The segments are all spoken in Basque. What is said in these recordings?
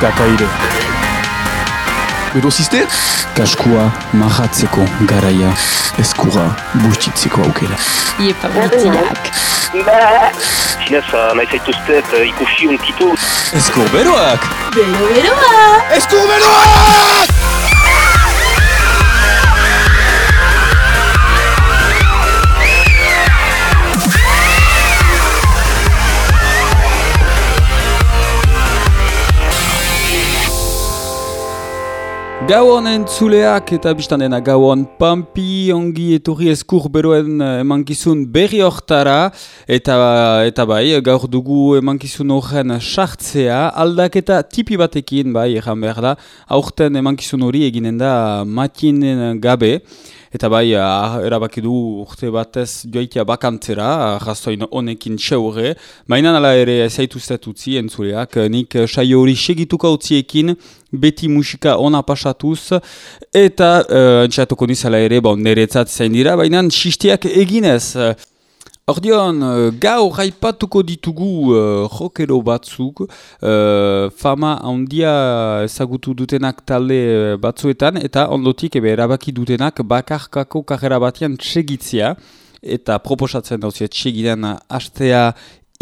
kakaire. Edo ziste? Kaskua mahatzeko garaia eskura bustitzeko aukera. Iepa butiak. Zinez, nahi zaituztet ikusi unkitu. Eskur beroak! Bero beroa! Eskur beroak! Gau honen zuleak eta biztan dena gau hon pampi ongi etorri eskur beroen eh, emankizun berri hortara eta, eta bai gaur dugu emankizun horren sartzea aldaketa tipi batekin bai egan behar da aurten emankizun hori eginen da matinen gabe Eta bai, ah, erabaki du urte batez joaitia bakantzera, razoin honekin seure. Baina nala ere zaitu zetutzi entzuleak, nik saio hori segituko utziekin, beti musika ona pasatuz, eta uh, entxatuko nizala ere, bon, niretzat zain dira, baina xistiak eginez. Ordion, uh, gau raipatuko ditugu uh, jokero batzuk, uh, fama handia ezagutu dutenak talde uh, batzuetan, eta ondotik ebe erabaki dutenak bakarkako karrera batean tsegitzia, eta proposatzen dauziet tsegidan hastea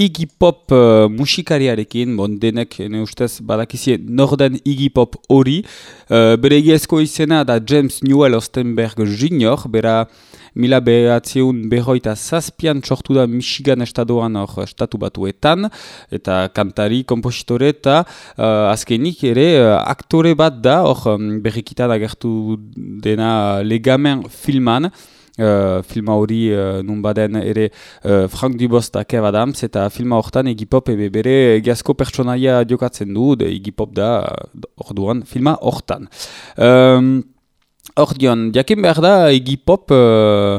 Iggy Pop uh, musikariarekin, bon, denek, ne ustez, badakizie, norden Iggy Pop hori. Uh, bere egiezko izena da James Newell Ostenberg Jr., bera mila behatzeun berroita zazpian txortu da Michigan estadoan hor estatu batuetan, eta kantari, kompositore eta uh, azkenik ere uh, aktore bat da, hor um, berrikitan agertu dena legamen filman, Uh, filma hori uh, nun baden ere uh, Frank Dubos da Kev Adams eta filma hortan egipop ebe bere egiazko pertsonaia jokatzen du, egipop da orduan filma hortan. Um, Hor dion, diakin behar da, uh, uh,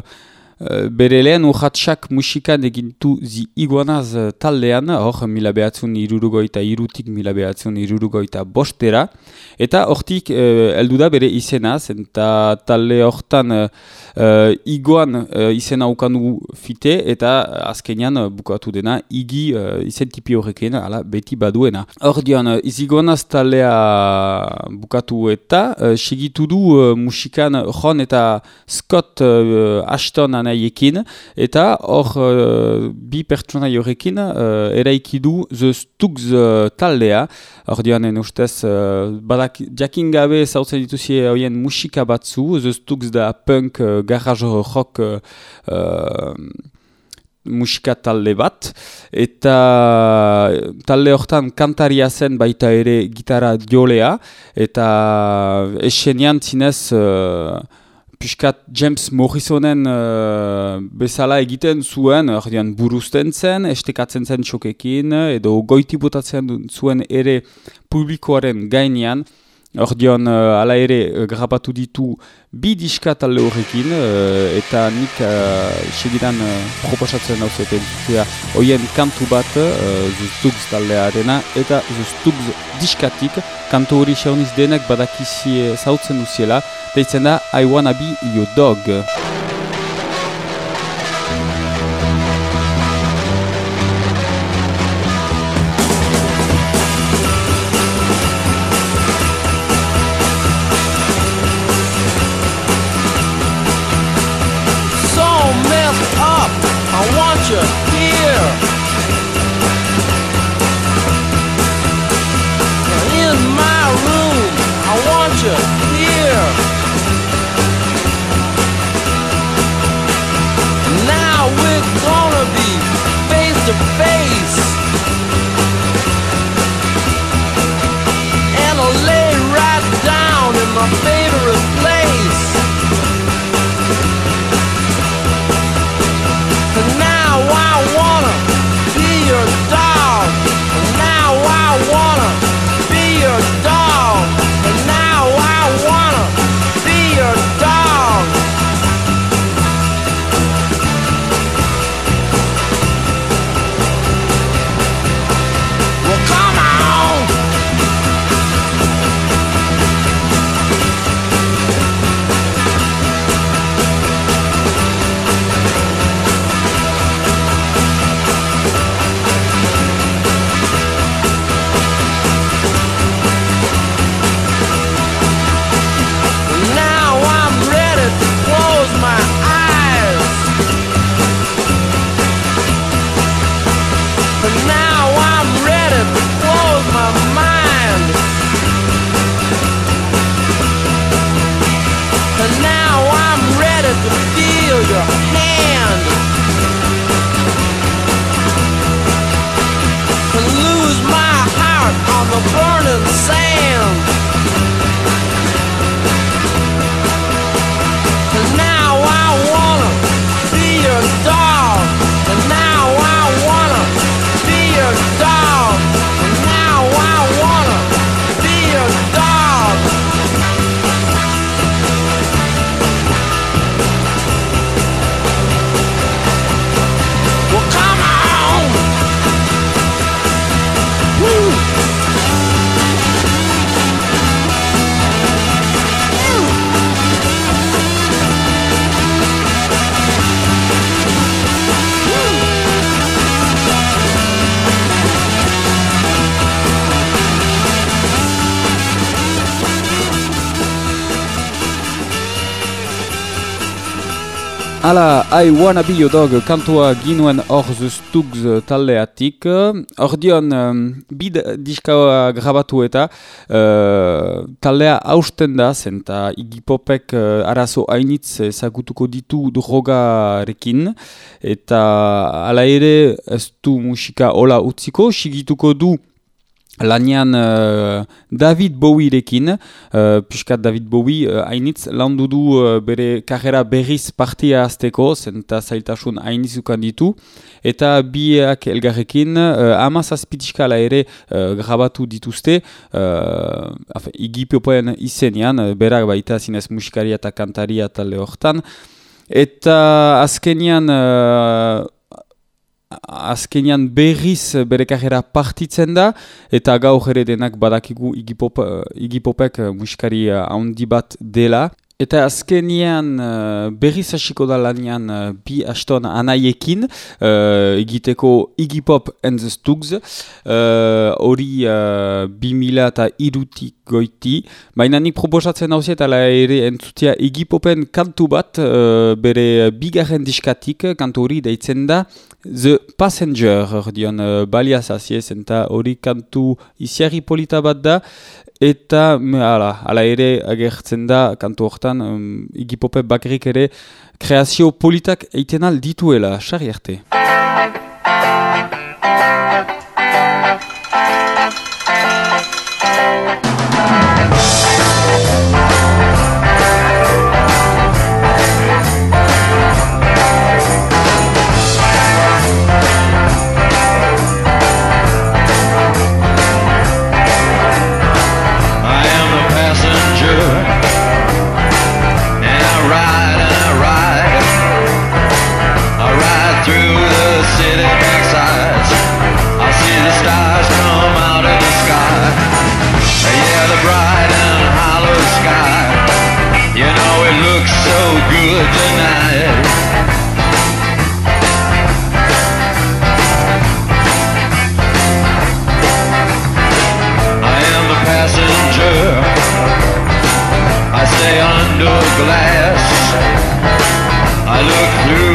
bere lehen urratxak musikan egintu zi iguanaz uh, taldean, hor mila behatzun irurugoita irutik mila behatzun irurugoita bostera, eta hortik uh, eldu da bere izenaz, eta talde hortan uh, iguan uh, izena ukanu fite, eta azkenean bukatu dena, igi uh, izen tipi horrekin, ala, beti baduena. Hor dion, uh, iziguanaz taldea bukatu eta, uh, segitu du uh, musikan Ron eta Scott uh, Ashton anaiekin, eta hor uh, bi pertsona horrekin uh, eraiki du The Stugs uh, taldea, hor dion, ustez, uh, badak jakin zautzen dituzie horien musika batzu, The Stugs da punk, uh, garage rock uh, musika talde bat, eta talde hortan kantaria zen baita ere gitara jolea, eta esenian zinez uh, piskat James Morrisonen uh, bezala egiten zuen, ordean buruzten zen, estekatzen zen txokekin, edo goiti botatzen zuen ere publikoaren gainean, Ordion, uh, ala ere, uh, grabatu ditu bi diska talde horrekin, uh, eta nik uh, segidan uh, proposatzen hau zuten zutea oien kantu bat, uh, zuztugz taldearena, eta zuztugz diskatik, kantu hori xauniz denek badakizi zautzen duziela, deitzen da I Wanna Be Your Dog. Hala, I wanna be your dog kantua ginuen hor Stugs taldeatik. Hor dion, um, bid diskaua grabatu eta uh, taldea hausten da, zenta igipopek uh, arazo hainitz ezagutuko ditu drogarekin. Eta hala ere ez du musika hola utziko, sigituko du Lanian uh, David Bowie-rekin, uh, piskat David Bowie, uh, hainitz landu du uh, bere karrera berriz partia azteko, zenta zailtasun hainizukan ditu, eta biak elgarrekin uh, amaz azpitiskala ere uh, grabatu dituzte, uh, igipopoen izenian, uh, berak baita zinez musikaria eta kantaria talde hortan, eta azkenian azkenean berriz bere kajera partitzen da, eta gaur ere denak badakigu igipop, igipopek musikari handi bat dela. Eta azkenean uh, berriz hasiko da lanian uh, bi aston anaiekin uh, egiteko Iggy Pop and the Stugs hori uh, bi mila eta irutik goiti. Baina nik proposatzen hau ala ere entzutia Iggy Popen kantu bat bere bigarren diskatik kantu hori deitzen da The Passenger dion uh, balia zaziez eta hori kantu isiari polita bat da Eta, ala, ala ere agertzen da, kantu hortan, um, igipope bakrik ere, kreazio politak eiten dituela, sari arte. could. I am the passenger. I stay under glass. I look through.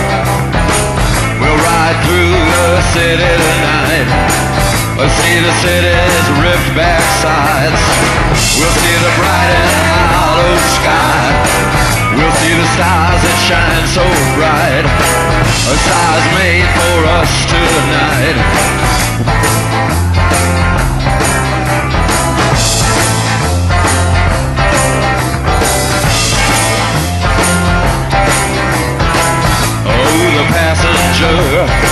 city tonight. We'll see the city's ripped back sides. We'll see the bright and hollow sky. We'll see the stars that shine so bright. A stars made for us tonight. Oh, the passenger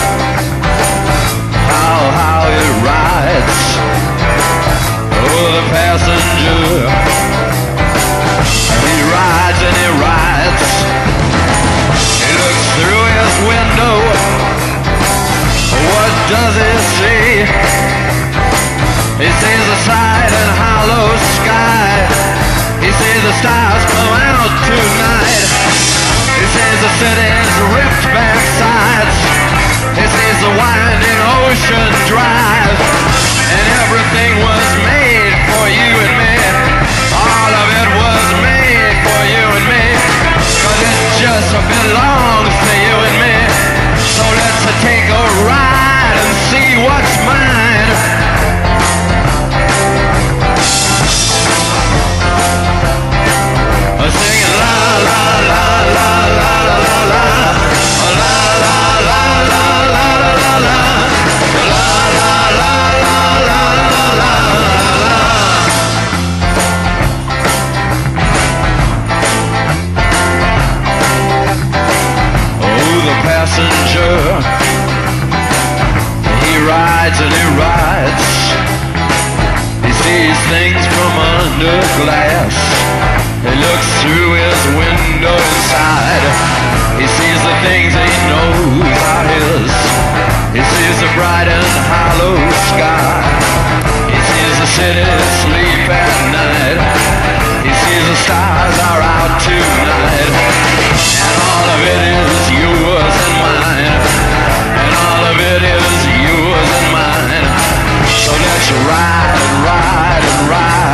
He rides and he rides. He looks through his window. What does he see? He sees a side and hollow sky. He sees the stars blow out tonight. He sees the city's ripped back sides. He sees the winding ocean drive. And everything was made for you belongs to you and me. So let's take a ride. Rides and he rides. He sees things from under glass. He looks through his window inside. He sees the things he knows are his. He sees the bright and hollow sky. He sees the city sleep at night. He sees the stars are out tonight. And all of it is to ride and ride and ride.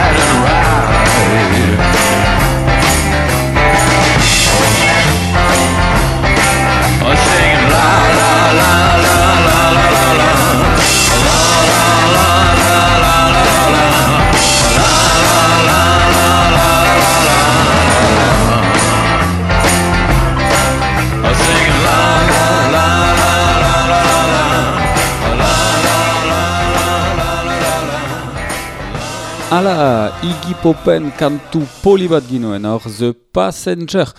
La. Ala, Iggy Popen kantu poli bat ginoen, hor The Passenger.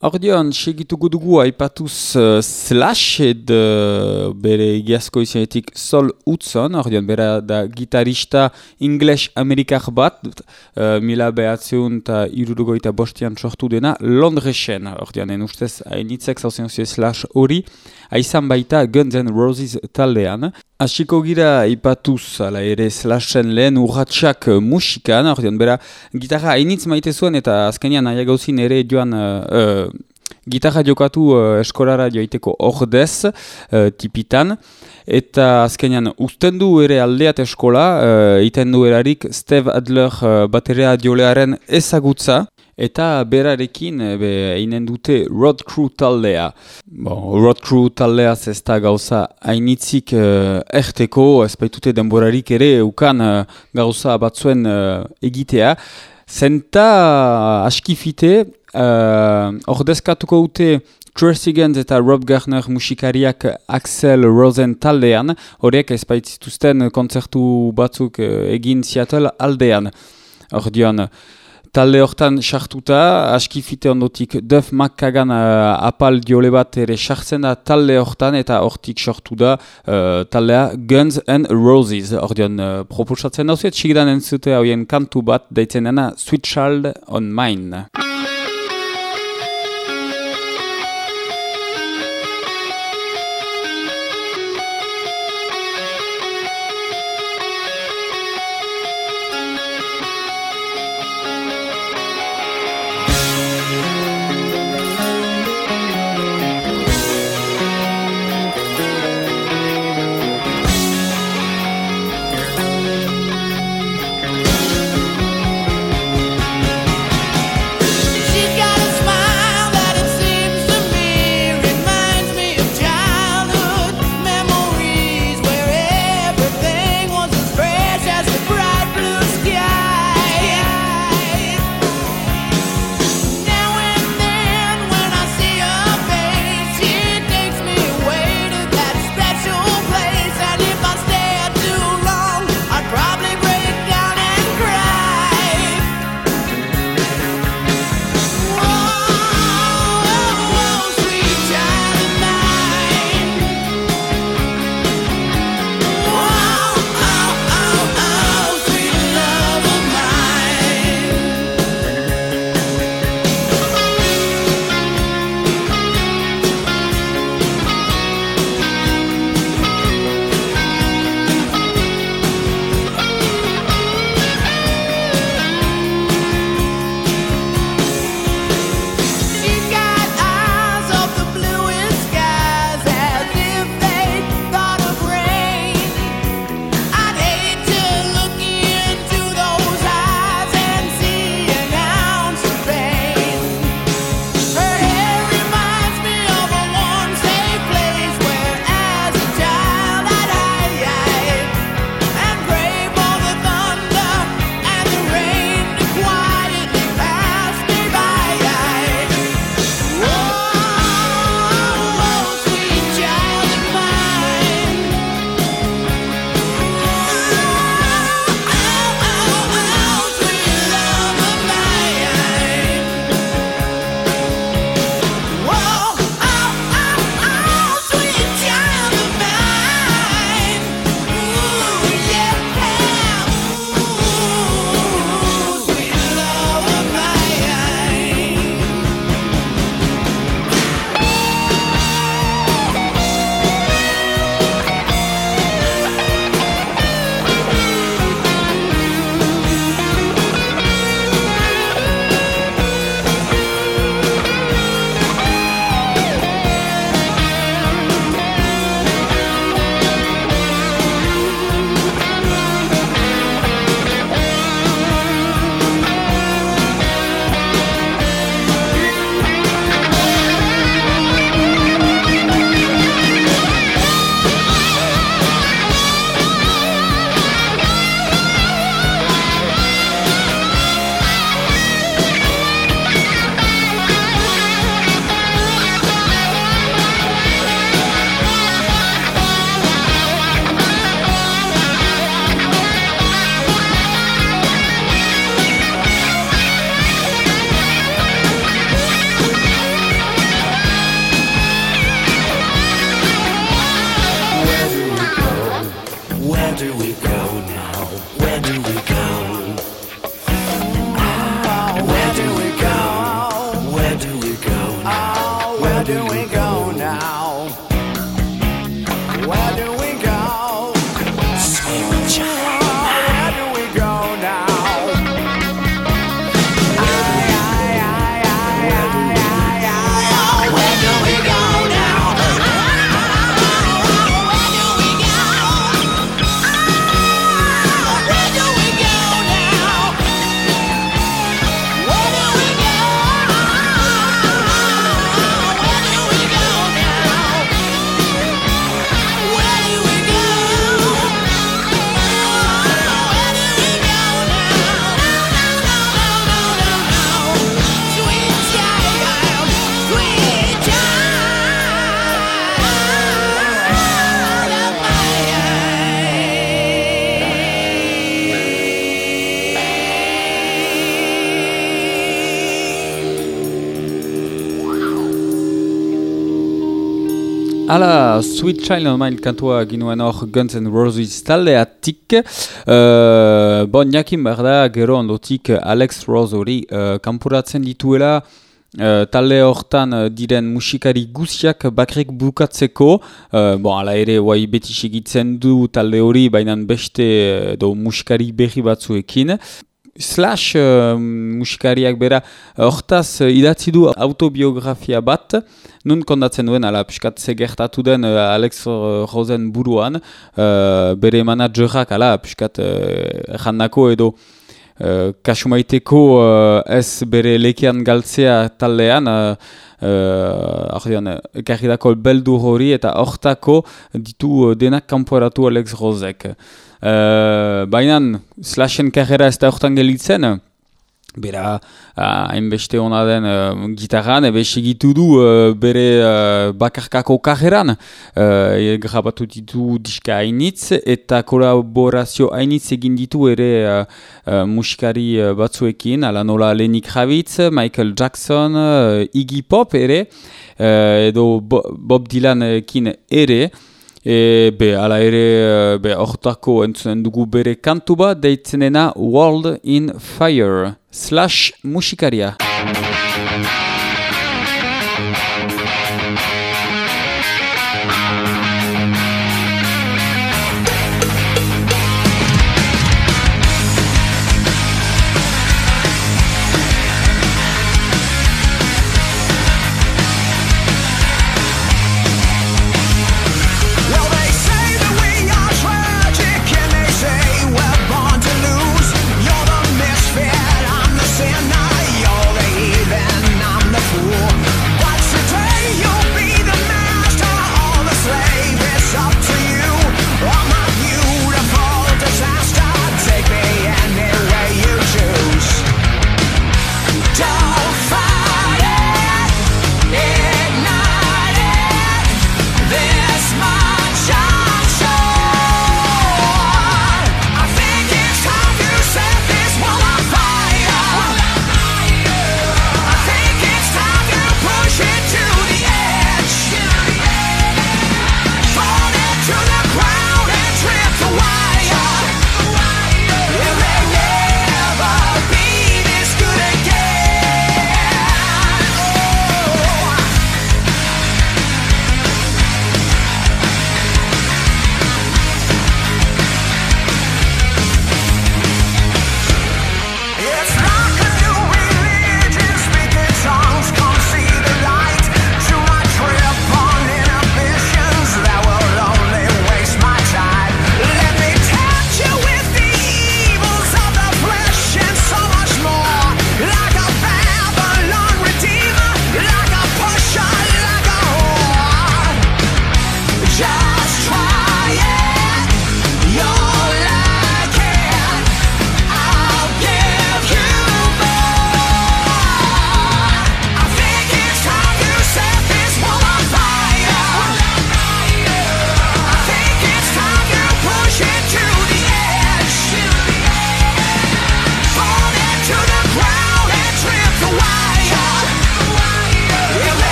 Ordeon, segituko dugu aipatuz uh, Slash ed uh, bere egiazko izanetik Sol Hudson, ordeon bera da gitarista English-Amerikar bat, uh, mila behatzeun eta irurugoita bostian sortu dena Londresen, ordeon, en ustez hainitzek zauzen Slash hori, aizan baita Guns N' Roses taldean. Hasiko gira ipatuz, ala ere Slashen lehen urratxak uh, musikan, ordeon, bera gitarra hainitz maite zuen eta azkenean nahiagauzin ere joan uh, uh, gitarra jokatu uh, eskorara joiteko ordez, uh, tipitan, eta azkenean uzten du ere aldeat eskola, uh, iten du erarik Steve Adler uh, baterea diolearen ezagutza, eta berarekin eh, be, einen dute Road Crew taldea. Bon, Road Crew taldea ez da gauza hainitzik uh, erteko, ez baitute denborarik ere ukan uh, gauza batzuen uh, egitea. Zenta askifite, uh, ordezkatuko dute Tracy Gans eta Rob Garner musikariak Axel Rosen taldean, horiek ez baitzituzten kontzertu batzuk egin Seattle aldean. Ordean, talde hortan sartuta, askifite ondotik Duff McKagan uh, apal diole bat ere sartzen da talde hortan eta hortik sortu da uh, taldea Guns N' Roses. Ordean, uh, proposatzen dauziet, sigidan entzute hauen kantu bat deitzen dena Sweet Child on Mine. Sweet Child of Mine kantua ginuen hor Guns N' Roses taldeatik. Uh, bon, jakin behar da, gero ondotik Alex Rose hori uh, kanporatzen dituela uh, talde hortan diren musikari guziak bakrik bukatzeko. Uh, bon, ala ere, guai beti segitzen du talde hori, baina beste uh, do musikari berri batzuekin. Slash uh, musikariak bera hortaz uh, idatzi du autobiografia bat, nun kondatzen duen, ala piskat ze gertatu den uh, Alex Rosen buruan, uh, bere managerak, ala piskat uh, jandako edo uh, kasumaiteko uh, ez bere lekean galtzea taldean, uh, uh, ardean, ekarri beldur hori eta hortako ditu denak kanporatu Alex Rosek. Uh, Baina, slashen karrera ez da hortan gelitzen, bera hainbeste hona den uh, gitarran, ebe segitu du uh, bere uh, bakarkako karreran. Uh, grabatu ditu diska hainitz eta kolaborazio hainitz egin ditu ere uh, uh, musikari uh, batzuekin, ala nola Lenny Kravitz, Michael Jackson, uh, Iggy Pop ere, edo Bo Bob Dylanekin ere, E, be, ala ere, be, hortako entzunen dugu bere kantu bat, deitzenena World in Fire, slash musikaria.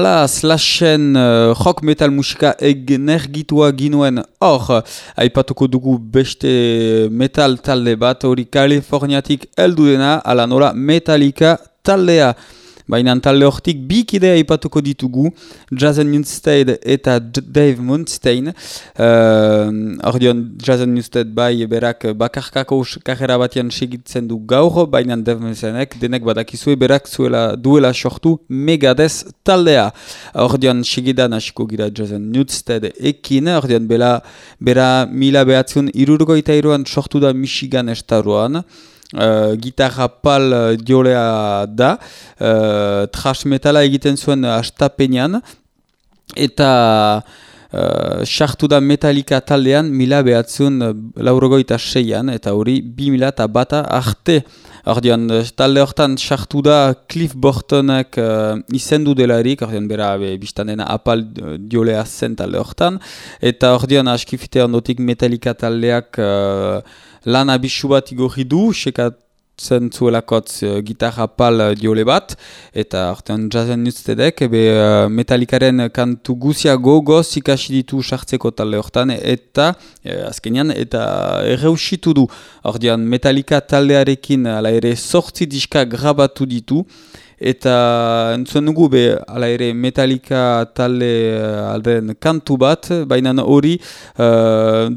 Hala, slashen uh, rock metal musika energitua ginuen hor, aipatuko dugu beste metal talde bat, hori Kaliforniatik heldu dena, ala nola Metallica taldea. Baina talde hortik bikidea ipatuko ditugu, Jason Newsted eta Dave Munstein. Uh, Ordion Jason Newsted bai berak bakarkako karrera batean segitzen du gaur, baina Dave Munsteinek denek badakizue berak zuela duela sortu Megadez taldea. Ordion segidan hasiko gira Jason Newsted ekin, ordion bela, bera mila behatzen irurgoita iruan sortu da Michigan estaruan. Uh, gitarra pal uh, diolea da, uh, trash metala egiten zuen astapenean, eta uh, sartu da Metallica taldean mila behatzen uh, laurogoita seian, eta hori bi mila eta bata arte. Ordean, talde hortan sartu da Cliff Burtonek uh, izendu delarik, ordean bera be, biztan dena apal diolea zen talde hortan, eta ordean askifite ondotik Metallica taldeak lan abisu bat igorri du, sekatzen zuelakotz uh, gitarra pal uh, diole bat, eta ortean jazen nuztedek, ebe uh, metalikaren kantu guzia gogoz ikasi ditu sartzeko talde hortan, eta uh, azkenean, eta erreusitu du. Ordean metalika taldearekin ala ere sortzi diska grabatu ditu, eta entzuen dugu be ala ere Metallica talde uh, alden kantu bat, baina hori uh,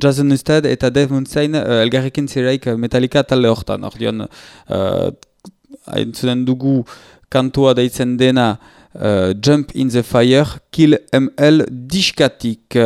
Jason Newsted eta Dave Mustaine uh, elgarrekin zeraik Metallica talde hortan. Ordean, uh, entzuen dugu kantua deitzen dena uh, Jump in the Fire, Kill ML diskatik.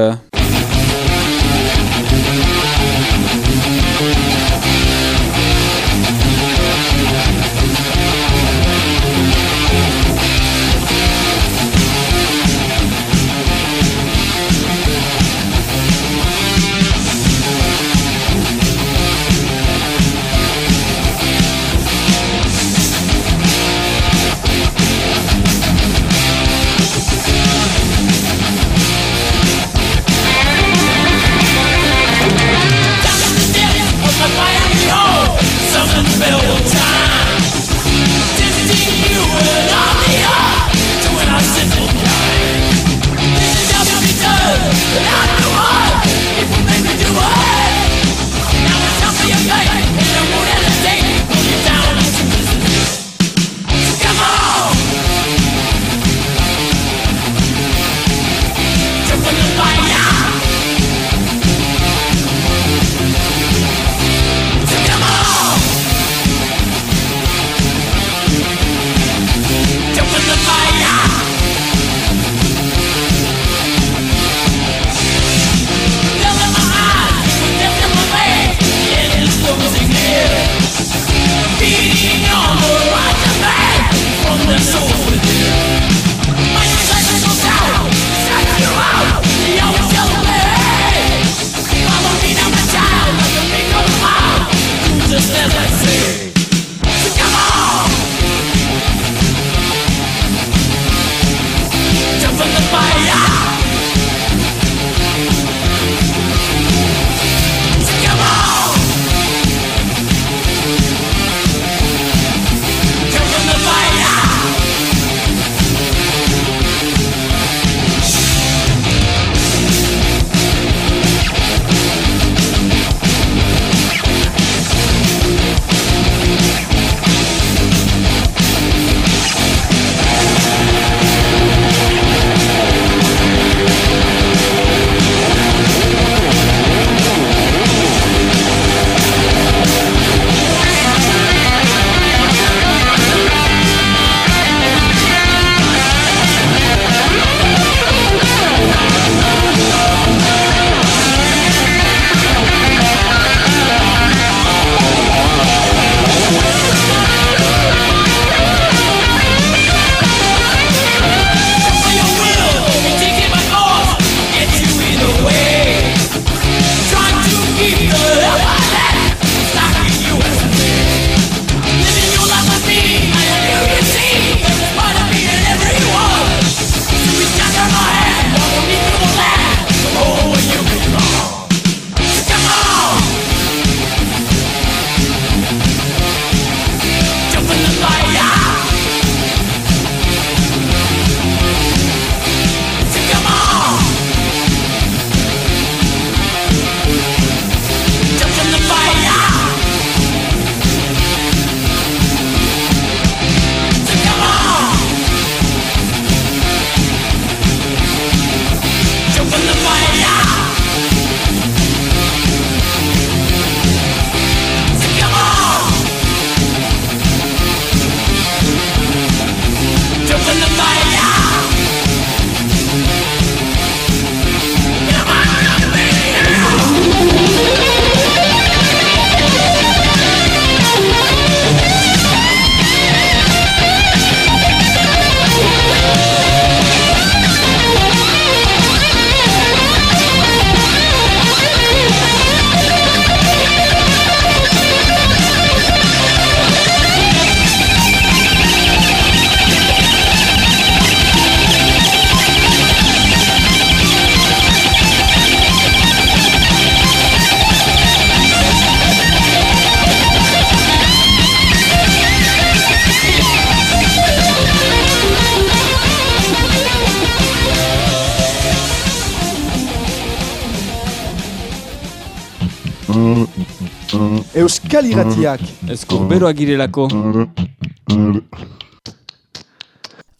Euskal Iratiak. Eskur beroa girelako.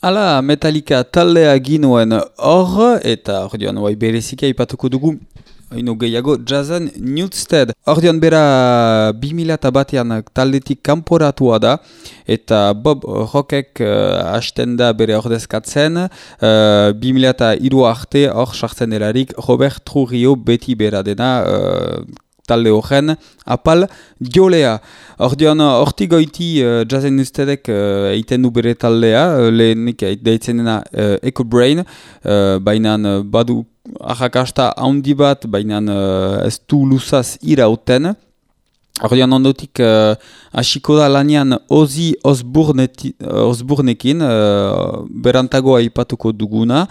Ala, Metallica taldea ginuen hor, eta hor dion, bai berezika ipatuko dugu, Ino gehiago, jazan Newstead. Ordean bera 2000 batean taldetik kanporatua da, eta Bob Rockek uh, hasten da bere ordezkatzen, uh, 2000 iru arte hor sartzen delarik Robert Trujillo beti bera dena uh, talde horren, apal jolea. Ordean, horti goiti uh, Jazen Newsteadek uh, eiten du bere taldea, uh, lehenik deitzen dena uh, Echo Brain, uh, baina uh, badu ahakasta handi bat, baina uh, ez du luzaz irauten. Ordean ondotik uh, hasiko da lanian Ozzy Osbournekin, uh, berantago aipatuko duguna,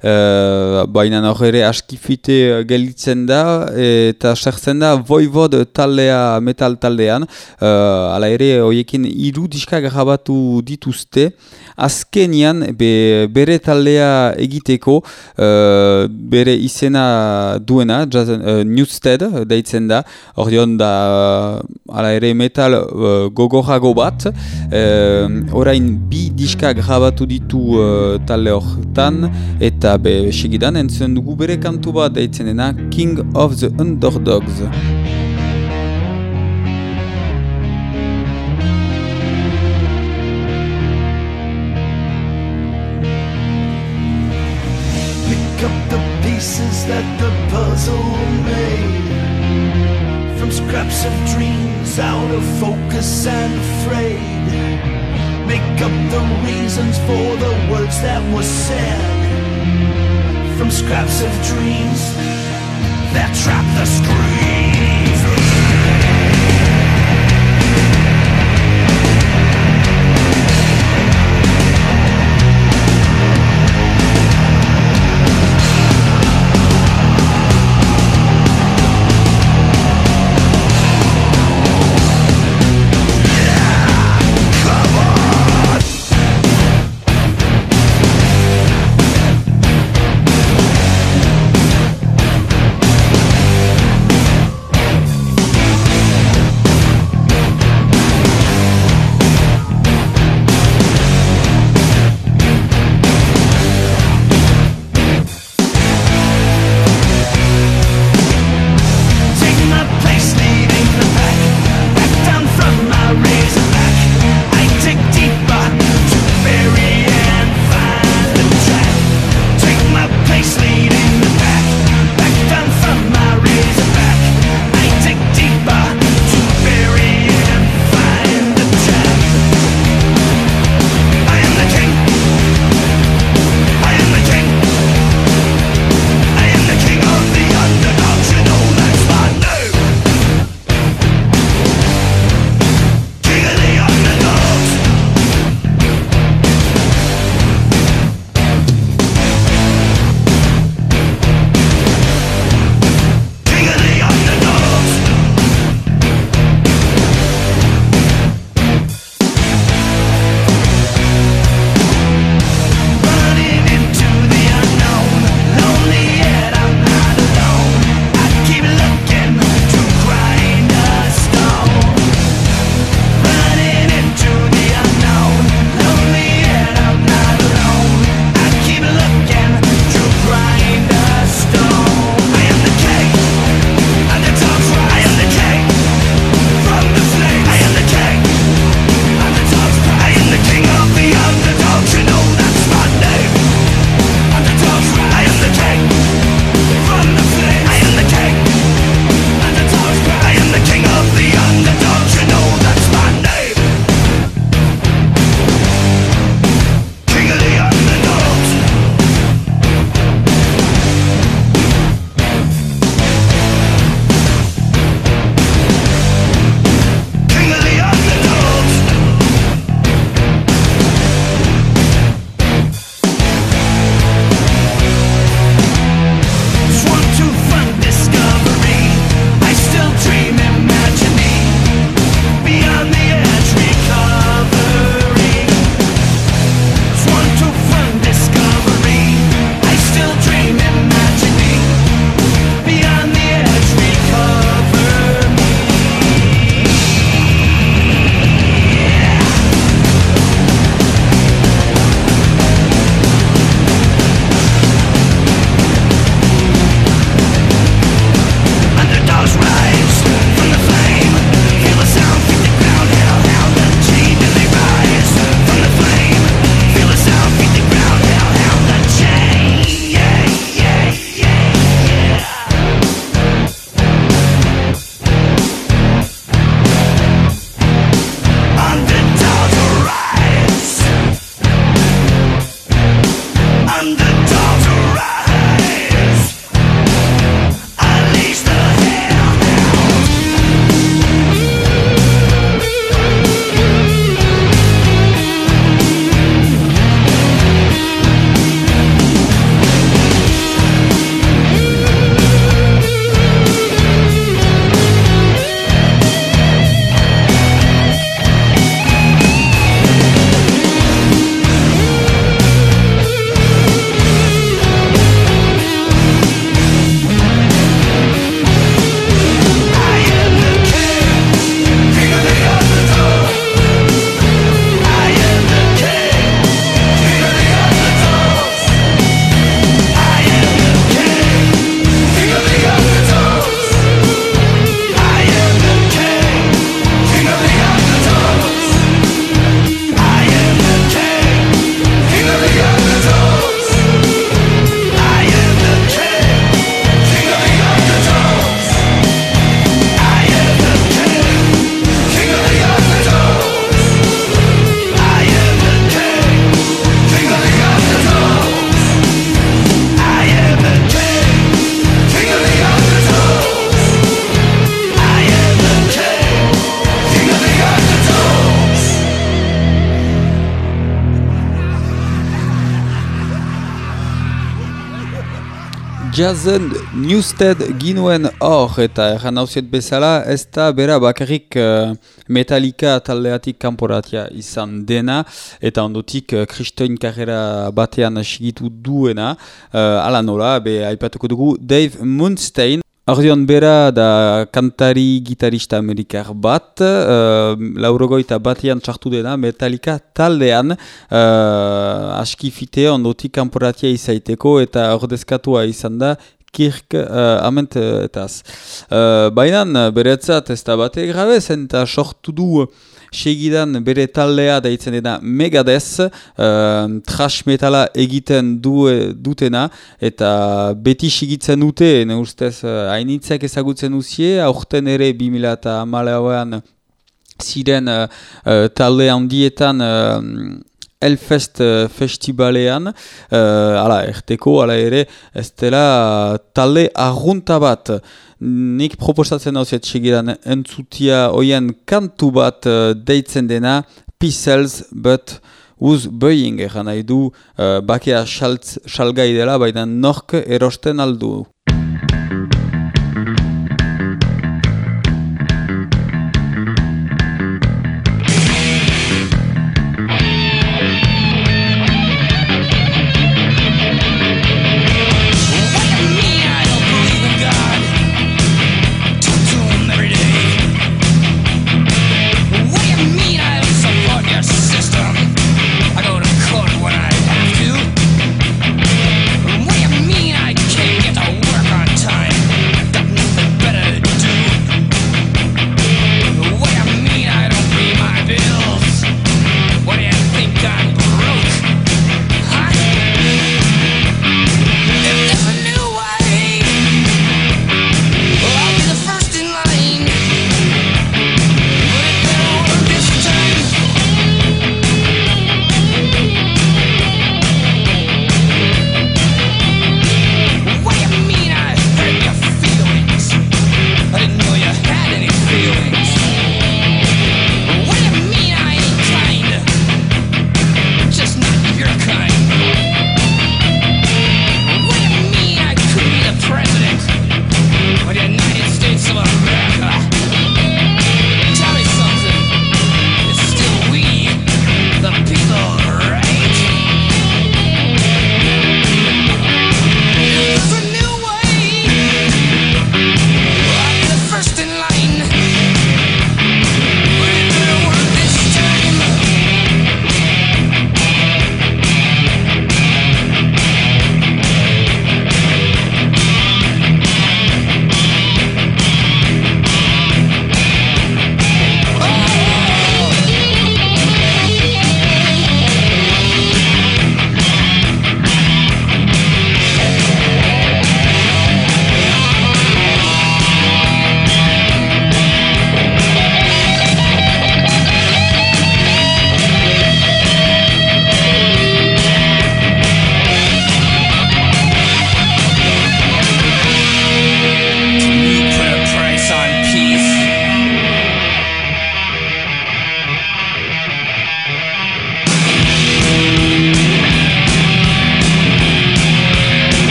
uh, baina hor ere askifite gelitzen da, eta sertzen da voivod taldea, metal taldean, uh, ala ere hoiekin iru diska grabatu dituzte, azkenian be, bere taldea egiteko, uh, bere izena duena, jazz, uh, Newstead deitzen da, ordean da ala ere metal uh, gogorrago bat, uh, orain bi diska grabatu ditu uh, talde horretan, eta be segidan entzuen dugu bere kantu bat deitzen dena King of the Underdogs. Out of focus and afraid. Make up the reasons for the words that were said. From scraps of dreams that trap the screams Jason Newsted ginuen hor eta erran hausiet bezala ez da bera bakarrik uh, Metallica taldeatik kanporatia izan dena eta ondotik uh, Kristoin karrera batean sigitu duena uh, ala nola, be aipatuko dugu Dave Munstein Ordeon bera da kantari gitarista amerikar bat, uh, laurogoita batean txartu dena, Metallica taldean uh, aski fite ondotik kanporatia izaiteko eta ordezkatua izan da Kirk uh, ament etaz. Uh, Baina beretzat ez da bate grabe zen eta sortu du segidan bere taldea daitzen dena Megadez, uh, trash metala egiten du, dutena, eta beti sigitzen dute, ne ustez, uh, hainitzak ezagutzen duzie, aurten ere 2000 eta malauan ziren uh, uh, talde handietan uh, Elfest festivalean, uh, ala, erteko, ala ere, ez dela talde arrunta bat. Nik proposatzen hau segiran entzutia oien kantu bat uh, deitzen dena Pixels, but uz buying egan nahi du uh, bakea salgai dela, baina nork erosten aldu.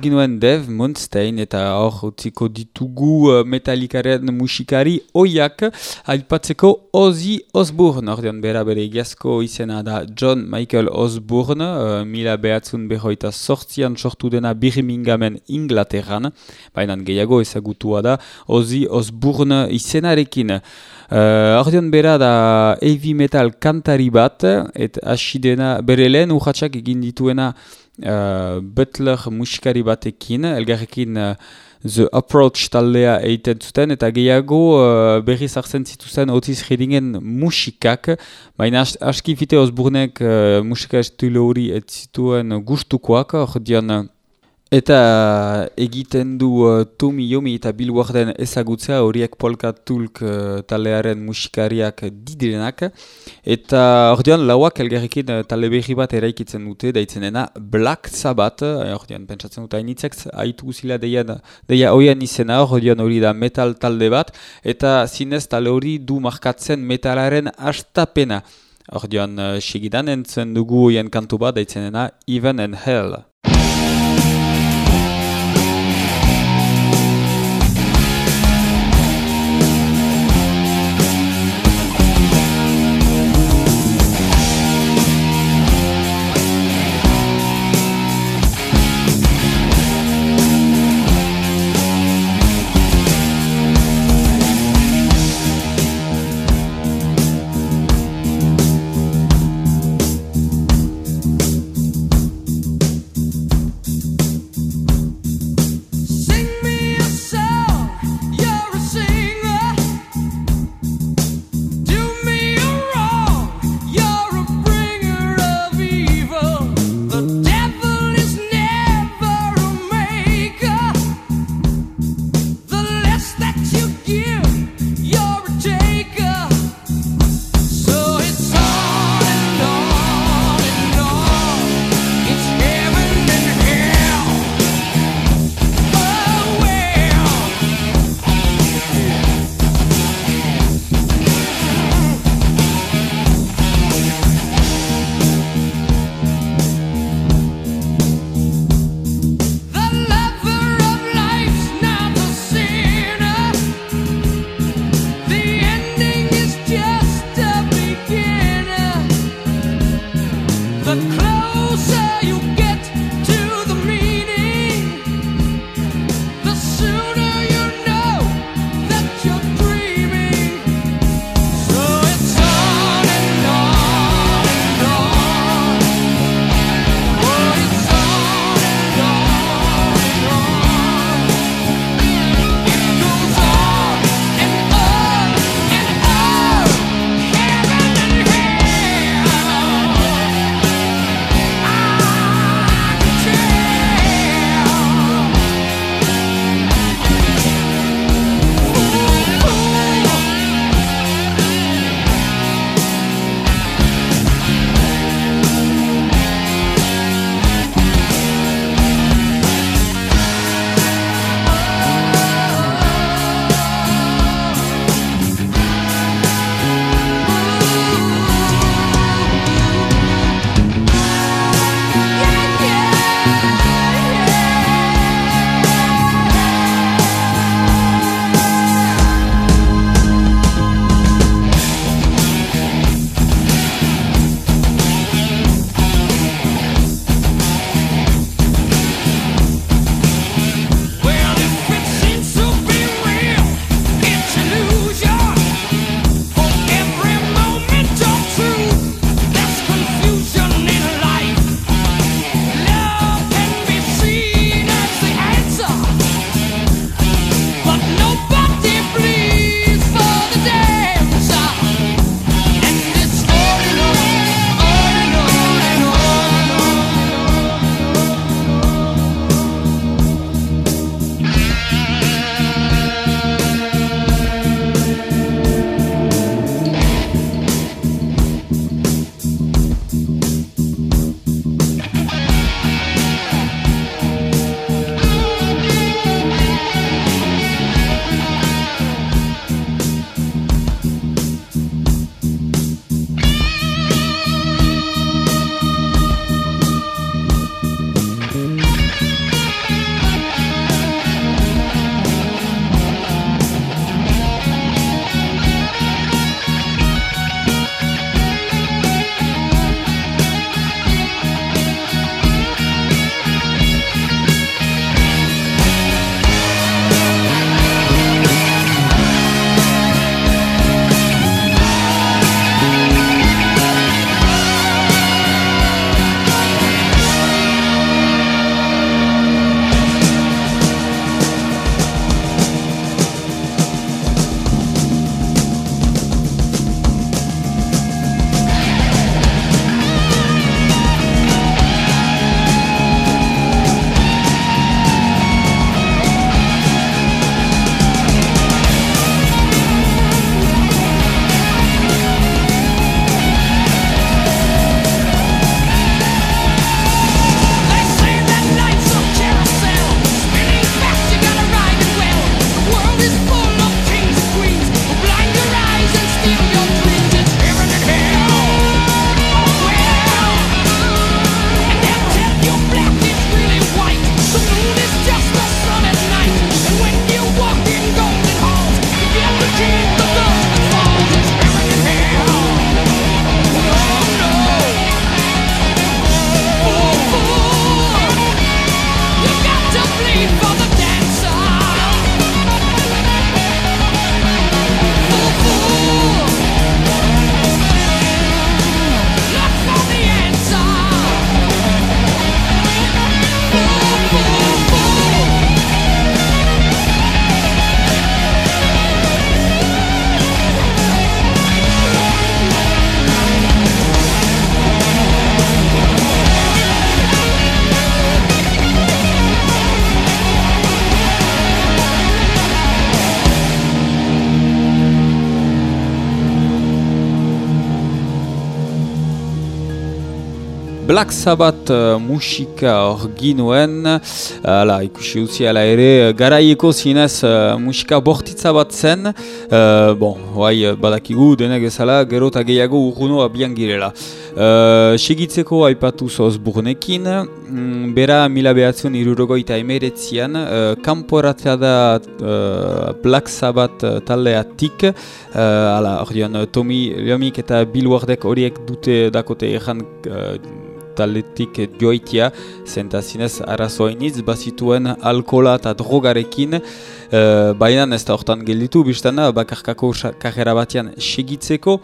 Ginuen Dev Monstein eta hor utziko ditugu uh, metalikaren musikari oiak aipatzeko Ozzy Osbourne. Ordean bera bere egiazko izena da John Michael Osbourne, uh, mila behatzun behoita sortzian sortu dena Birminghamen Inglaterran, baina gehiago ezagutua da Ozzy Osbourne izenarekin. Uh, Ordean bera da heavy metal kantari bat, eta asidena bere lehen urratxak egin dituena uh, Butler musikari batekin, elgarrekin uh, The Approach taldea egiten zuten, eta gehiago uh, berri zartzen zituzen Otis Reddingen musikak, baina as aski fite Osburnek uh, musika estilo hori ez zituen gustukoak, hor dian Eta egiten du uh, Tomi Yomi eta Bill Warden ezagutzea horiek polka tulk uh, talearen musikariak didirenak. Eta ordean lauak elgarrekin uh, tale berri bat eraikitzen dute, daitzenena Black Sabbath, uh, ordean pentsatzen dut hainitzek, haitu guzila deia, deia oian izena, ordean hori da metal talde bat, eta zinez tale hori du markatzen metalaren astapena. Ordean uh, segidan entzen dugu oian kantu bat, daitzenena Even and Hell. Black Sabbath uh, musika hor ginuen, ala, ikusi utzi ala ere, garaieko zinez uh, musika bortitza bat zen, uh, bon, hoai badakigu denek ezala, gero eta gehiago urruno abian girela. Uh, segitzeko aipatu zoz mm, bera mila behatzen irurogoita emeretzian, uh, kanporatzea da uh, Black Sabbath taldeatik, uh, ala, hor Tomi Leomik eta Bill Wardek horiek dute dakote egan uh, taletik joitia, zentazinez arazoainiz, bazituen alkola eta drogarekin, uh, baina ez da hortan gelditu, biztana, bakarkako karrera batean segitzeko,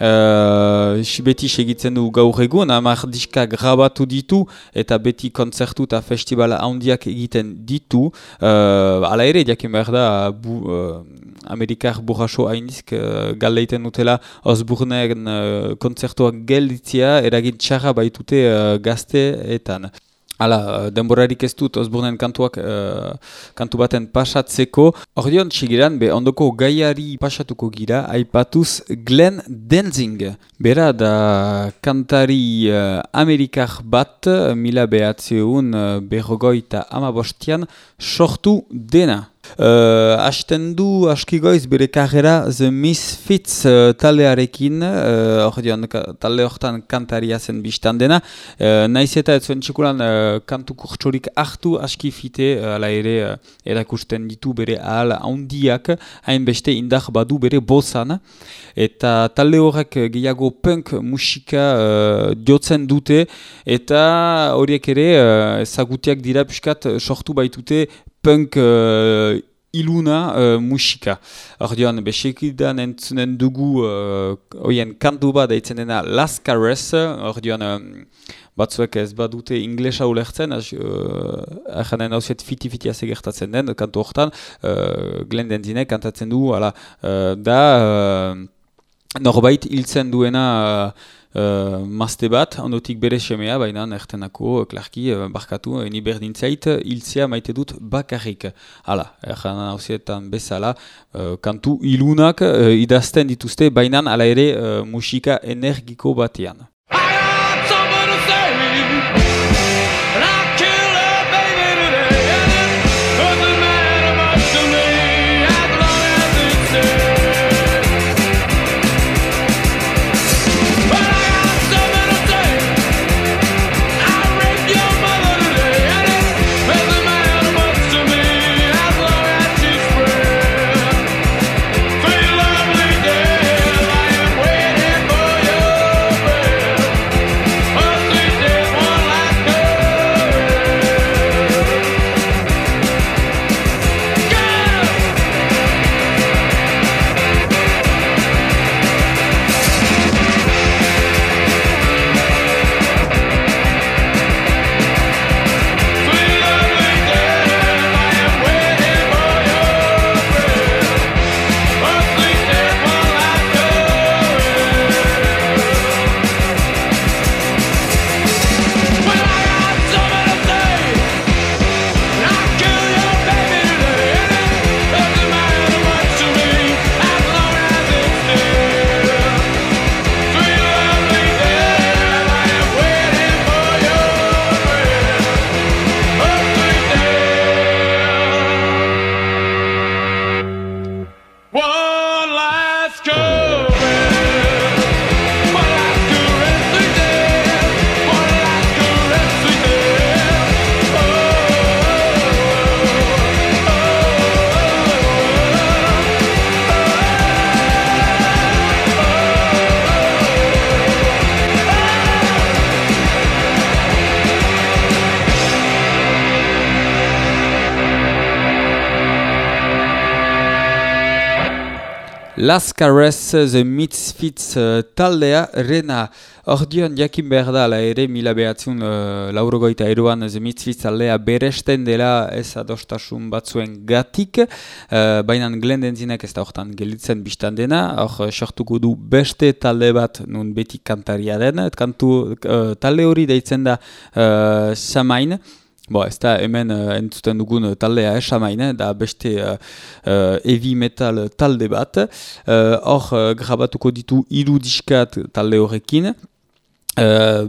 Uh, beti segitzen du gaur egun, hamar diska grabatu ditu eta beti kontzertu eta festibala handiak egiten ditu. Uh, ala ere, diakin behar da, bu, uh, Amerikar burraso hainizk uh, galdeiten dutela Osburnen uh, kontzertuak gelditzia eragin txarra baitute uh, gazteetan. Hala, eh, denborarik ez dut, ozburnen kantuak, uh, kantu baten pasatzeko. Ordeon, txigiran, be, ondoko gaiari pasatuko gira, aipatuz Glenn Denzing. Bera da kantari uh, amerikar bat, mila behatzeun uh, berrogoita amabostian, sortu dena. Uh, Asten du askigoiz bere karrera The Misfits uh, taldearekin, uh, talde horretan kantaria zen biztan dena. Uh, naiz eta ez zuen txikulan uh, kantu kurtsorik hartu askifite, uh, ala ere uh, erakusten ditu bere ahal handiak, hainbeste indar badu bere bozan. Eta talde horrek gehiago punk musika uh, diotzen dute, eta horiek ere uh, ezagutiak dira piskat sortu baitute punk uh, iluna uh, musika. Ordean, besekidan entzunen dugu uh, oien kantu bat deitzen dena Las Caress, ordean um, batzuek ez badute inglesa ulertzen, erjanen uh, hausiet fiti-fiti gertatzen den, kantu horretan, uh, Glenn Denzine kantatzen du, ala, uh, da uh, norbait hiltzen duena uh, uh, mazte bat, ondotik bere semea, baina ertenako, klarki, uh, barkatu, uh, ni berdintzait, hiltzea maite dut bakarrik. Hala, erran hausietan bezala, uh, kantu ilunak uh, idazten dituzte, baina ala ere uh, musika energiko batean. Las Caress The Misfits uh, taldea rena. Ordion jakin behar da la ere mila behatzun uh, laurogoita eruan The Misfits taldea beresten dela ez adostasun batzuen gatik. Uh, baina glendenzinek ez da hortan gelitzen biztan dena. Hor sortuko du beste talde bat nun beti kantaria den. Kantu uh, talde hori deitzen da uh, Samain Bo, ez da hemen uh, entzuten dugun taldea esamain, eh, da beste uh, uh, heavy metal talde bat. Hor uh, uh, grabatuko ditu iru diskat talde horrekin. Uh,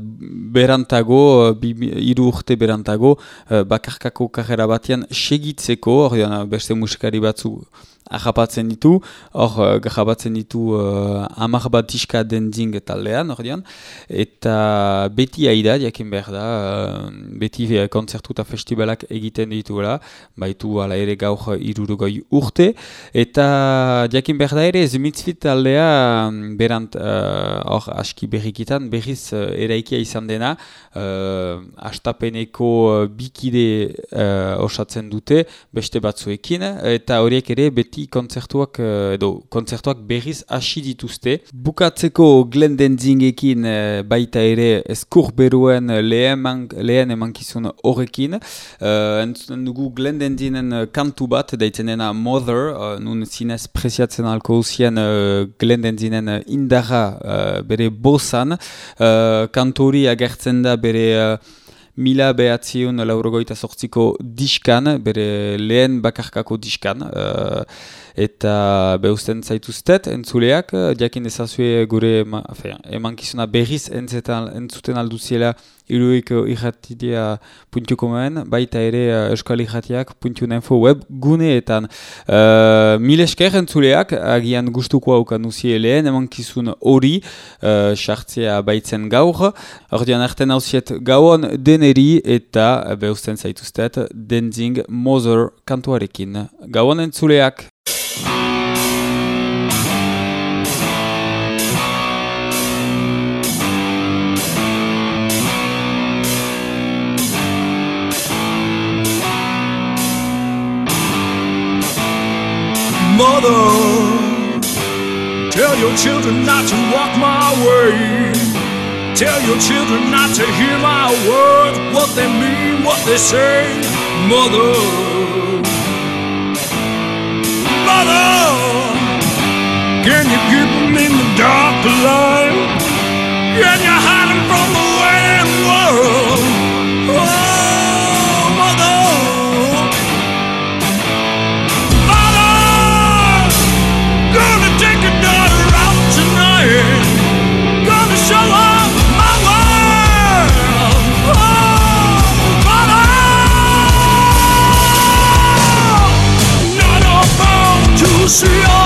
berantago, bi, iru urte berantago, uh, bakarkako karrera batean segitzeko, hor beste musikari batzu ahapatzen ditu, hor uh, ditu uh, amar bat iska den zing taldean, hor eta beti aida, jakin behar da, uh, beti konzertu eta festivalak egiten dituela, baitu ala ere gaur irurugoi urte, eta jakin behar da ere, zmitzfit taldea berant, hor uh, aski berrikitan, berriz uh, eraikia izan dena, uh, astapeneko uh, bikide uh, osatzen dute, beste batzuekin, eta horiek ere beti beti kontzertuak eh, edo kontzertuak berriz hasi dituzte. Bukatzeko Glenn Denzingekin eh, baita ere eskur beruen lehen, lehen emankizun horrekin. Uh, entzuten dugu Glenn Denzinen kantu bat, daitzen dena Mother, uh, nun zinez presiatzen alko usien uh, Glenn Denzinen indarra bere bosan. Uh, kantori agertzen da bere... Uh, mila behatziun laurogoita sortziko diskan, bere lehen bakarkako diskan. Uh, eta behusten zaituztet, entzuleak, diakin ezazue gure ema, emankizuna berriz entzetan, entzuten alduziela iruik irratidia puntuko baita ere uh, euskal irratiak puntu info web guneetan. Uh, mil esker entzuleak, agian gustuko haukan uzie emankizun hori, uh, baitzen gaur, ordean erten hausiet gauan deneri eta behusten zaituztet, denzing mozer kantuarekin. Gauan entzuleak! Mother, tell your children not to walk my way. Tell your children not to hear my words, what they mean, what they say. Mother, mother, can you keep them in the dark light? Can you hide them from the waiting world? See your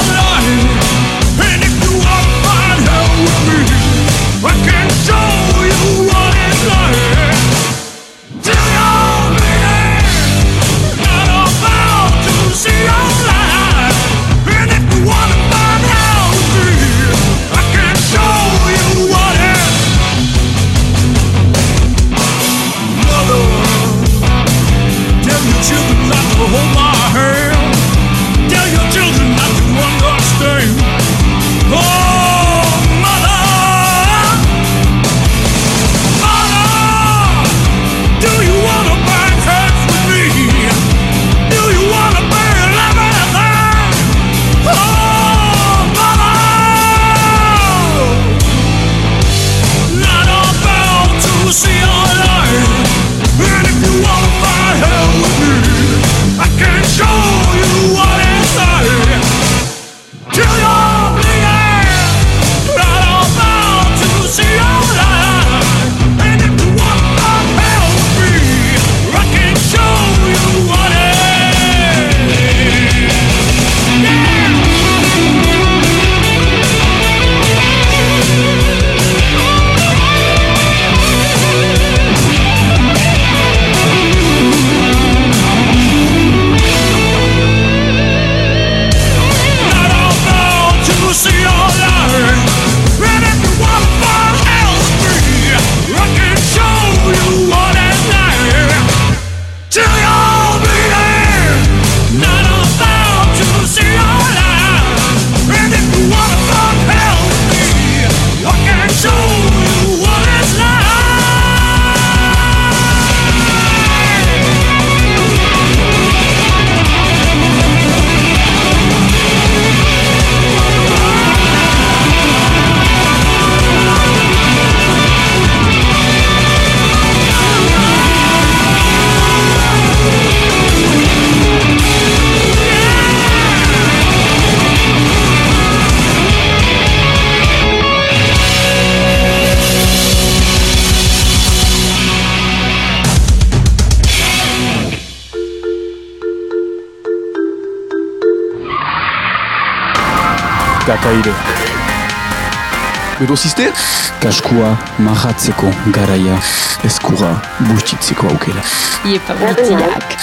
Berosiste? Kaskua marratzeko garaia. Eskura bustitzeko aukera. Iepa butiak.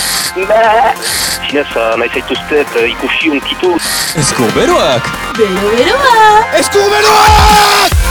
Zinez, nahi zaituztet ikusi unkitu. Eskur beroak! Bero beroak! Eskur beroak!